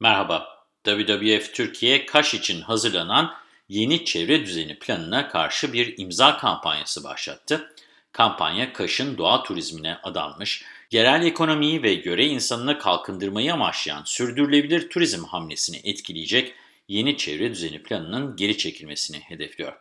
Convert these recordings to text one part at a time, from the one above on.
Merhaba, WWF Türkiye Kaş için hazırlanan yeni çevre düzeni planına karşı bir imza kampanyası başlattı. Kampanya Kaş'ın doğa turizmine adanmış, yerel ekonomiyi ve göre insanını kalkındırmayı amaçlayan sürdürülebilir turizm hamlesini etkileyecek yeni çevre düzeni planının geri çekilmesini hedefliyor.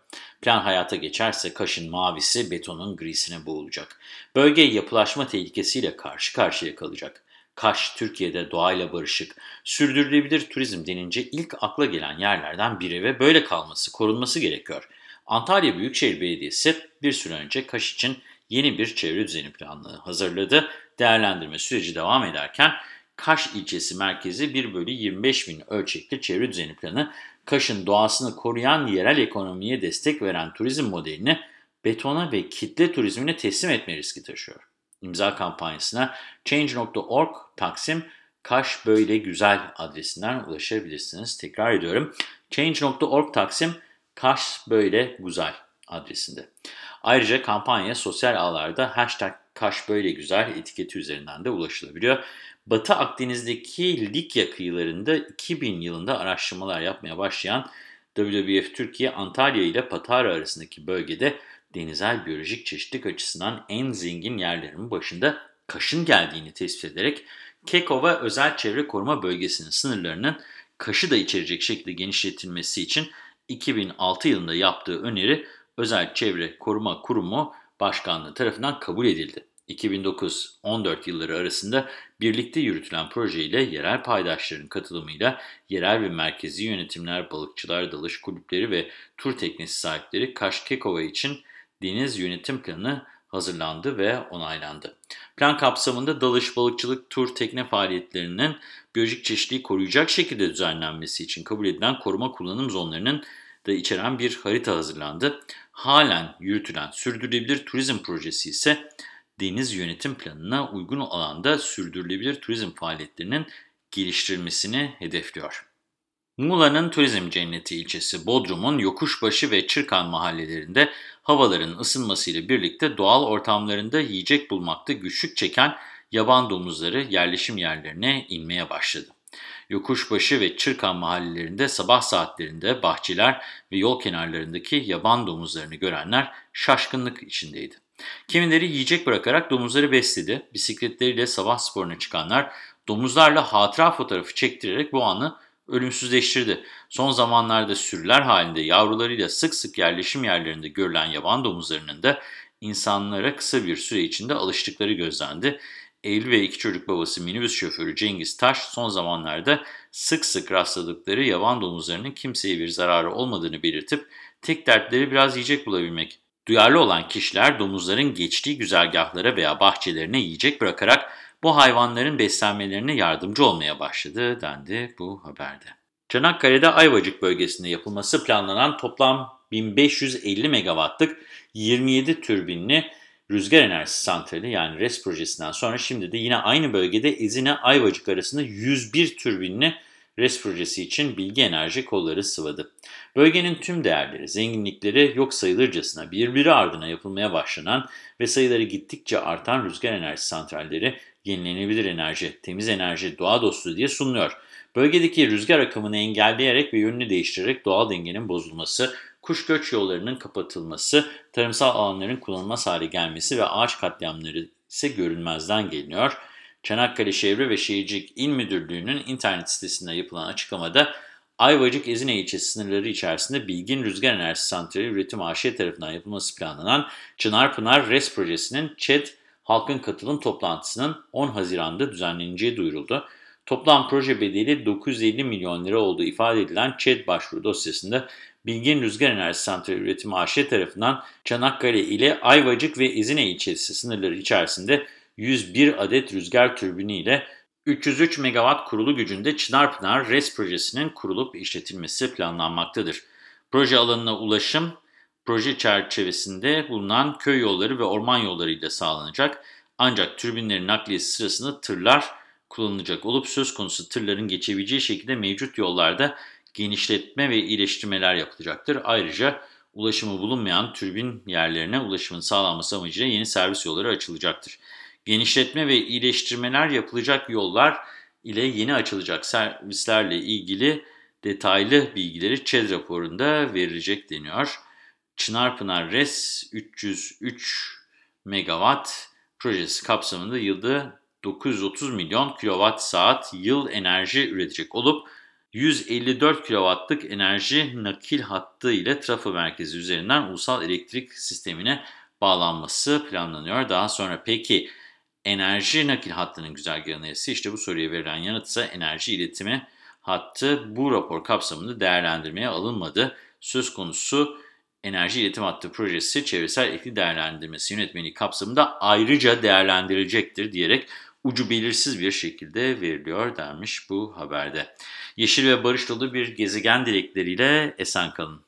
Plan hayata geçerse Kaş'ın mavisi betonun grisine boğulacak. Bölge yapılaşma tehlikesiyle karşı karşıya kalacak. Kaş, Türkiye'de doğayla barışık, sürdürülebilir turizm denince ilk akla gelen yerlerden biri ve böyle kalması, korunması gerekiyor. Antalya Büyükşehir Belediyesi bir süre önce Kaş için yeni bir çevre düzeni planı hazırladı. Değerlendirme süreci devam ederken Kaş ilçesi merkezi 1 bölü 25 bin ölçekli çevre düzeni planı, Kaş'ın doğasını koruyan yerel ekonomiye destek veren turizm modelini betona ve kitle turizmine teslim etme riski taşıyor. İmza kampanyasına Change.org Taksim Kaş Böyle Güzel adresinden ulaşabilirsiniz. Tekrar ediyorum. Change.org Taksim Kaş Böyle Güzel adresinde. Ayrıca kampanya sosyal ağlarda hashtag Kaş Böyle Güzel etiketi üzerinden de ulaşılabiliyor. Batı Akdeniz'deki Likya kıyılarında 2000 yılında araştırmalar yapmaya başlayan WWF Türkiye Antalya ile Patara arasındaki bölgede denizel biyolojik çeşitlilik açısından en zengin yerlerin başında Kaş'ın geldiğini tespit ederek Kekova Özel Çevre Koruma Bölgesi'nin sınırlarının Kaş'ı da içerecek şekilde genişletilmesi için 2006 yılında yaptığı öneri Özel Çevre Koruma Kurumu Başkanlığı tarafından kabul edildi. 2009-14 yılları arasında birlikte yürütülen projeyle yerel paydaşların katılımıyla yerel ve merkezi yönetimler, balıkçılar, dalış kulüpleri ve tur teknesi sahipleri Kaş-Kekova için deniz yönetim planı hazırlandı ve onaylandı. Plan kapsamında dalış, balıkçılık, tur, tekne faaliyetlerinin biyolojik çeşitliliği koruyacak şekilde düzenlenmesi için kabul edilen koruma kullanım zonlarının da içeren bir harita hazırlandı. Halen yürütülen sürdürülebilir turizm projesi ise deniz yönetim planına uygun alanda sürdürülebilir turizm faaliyetlerinin geliştirilmesini hedefliyor. Muğla'nın turizm cenneti ilçesi Bodrum'un Yokuşbaşı ve Çırkan mahallelerinde havaların ısınmasıyla birlikte doğal ortamlarında yiyecek bulmakta güçlük çeken yaban domuzları yerleşim yerlerine inmeye başladı. Yokuşbaşı ve Çırkan mahallelerinde sabah saatlerinde bahçeler ve yol kenarlarındaki yaban domuzlarını görenler şaşkınlık içindeydi. Kimileri yiyecek bırakarak domuzları besledi. Bisikletleriyle sabah sporuna çıkanlar domuzlarla hatıra fotoğrafı çektirerek bu anı ölümsüzleştirdi. Son zamanlarda sürüler halinde yavrularıyla sık sık yerleşim yerlerinde görülen yaban domuzlarının da insanlara kısa bir süre içinde alıştıkları gözlendi. Evli ve iki çocuk babası minibüs şoförü Cengiz Taş son zamanlarda sık sık rastladıkları yaban domuzlarının kimseye bir zararı olmadığını belirtip tek dertleri biraz yiyecek bulabilmek. Duyarlı olan kişiler domuzların geçtiği güzergahlara veya bahçelerine yiyecek bırakarak bu hayvanların beslenmelerine yardımcı olmaya başladı dendi bu haberde. Çanakkale'de Ayvacık bölgesinde yapılması planlanan toplam 1550 megawattlık 27 türbinli rüzgar enerjisi santrali yani RES projesinden sonra şimdi de yine aynı bölgede Ezine Ayvacık arasında 101 türbinli RES projesi için bilgi enerji kolları sıvadı. Bölgenin tüm değerleri, zenginlikleri yok sayılırcasına birbiri ardına yapılmaya başlanan ve sayıları gittikçe artan rüzgar enerji santralleri yenilenebilir enerji, temiz enerji, doğa dostu diye sunuluyor. Bölgedeki rüzgar akımını engelleyerek ve yönünü değiştirerek doğal dengenin bozulması, kuş göç yollarının kapatılması, tarımsal alanların kullanılmaz hale gelmesi ve ağaç katliamları ise görünmezden geliniyor. Çanakkale Çevre ve Şehircilik İl Müdürlüğü'nün internet sitesinde yapılan açıklamada Ayvacık Ezine ilçesi sınırları içerisinde Bilgin Rüzgar Enerjisi Santrali Üretim AŞ tarafından yapılması planlanan Çınarpınar RES projesinin ÇED halkın katılım toplantısının 10 Haziran'da düzenleneceği duyuruldu. Toplam proje bedeli 950 milyon lira olduğu ifade edilen ÇED başvuru dosyasında Bilgin Rüzgar Enerjisi Santrali Üretim AŞ tarafından Çanakkale ile Ayvacık ve Ezine ilçesi sınırları içerisinde 101 adet rüzgar türbini ile 303 megawatt kurulu gücünde Çınarpınar RES projesinin kurulup işletilmesi planlanmaktadır. Proje alanına ulaşım, proje çerçevesinde bulunan köy yolları ve orman yolları ile sağlanacak. Ancak türbinlerin nakliyesi sırasında tırlar kullanılacak olup söz konusu tırların geçebileceği şekilde mevcut yollarda genişletme ve iyileştirmeler yapılacaktır. Ayrıca ulaşımı bulunmayan türbin yerlerine ulaşımın sağlanması amacıyla yeni servis yolları açılacaktır. Genişletme ve iyileştirmeler yapılacak yollar ile yeni açılacak servislerle ilgili detaylı bilgileri ÇED raporunda verilecek deniyor. Çınarpınar RES 303 megawatt projesi kapsamında yılda 930 milyon kilowatt saat yıl enerji üretecek olup 154 kW'lık enerji nakil hattı ile trafo merkezi üzerinden ulusal elektrik sistemine bağlanması planlanıyor. Daha sonra peki enerji nakil hattının güzergahı neresi? İşte bu soruya verilen yanıt ise enerji iletimi hattı bu rapor kapsamında değerlendirmeye alınmadı. Söz konusu enerji iletim hattı projesi çevresel ekli değerlendirmesi yönetmeliği kapsamında ayrıca değerlendirilecektir diyerek ucu belirsiz bir şekilde veriliyor denmiş bu haberde. Yeşil ve barış dolu bir gezegen dilekleriyle esen kalın.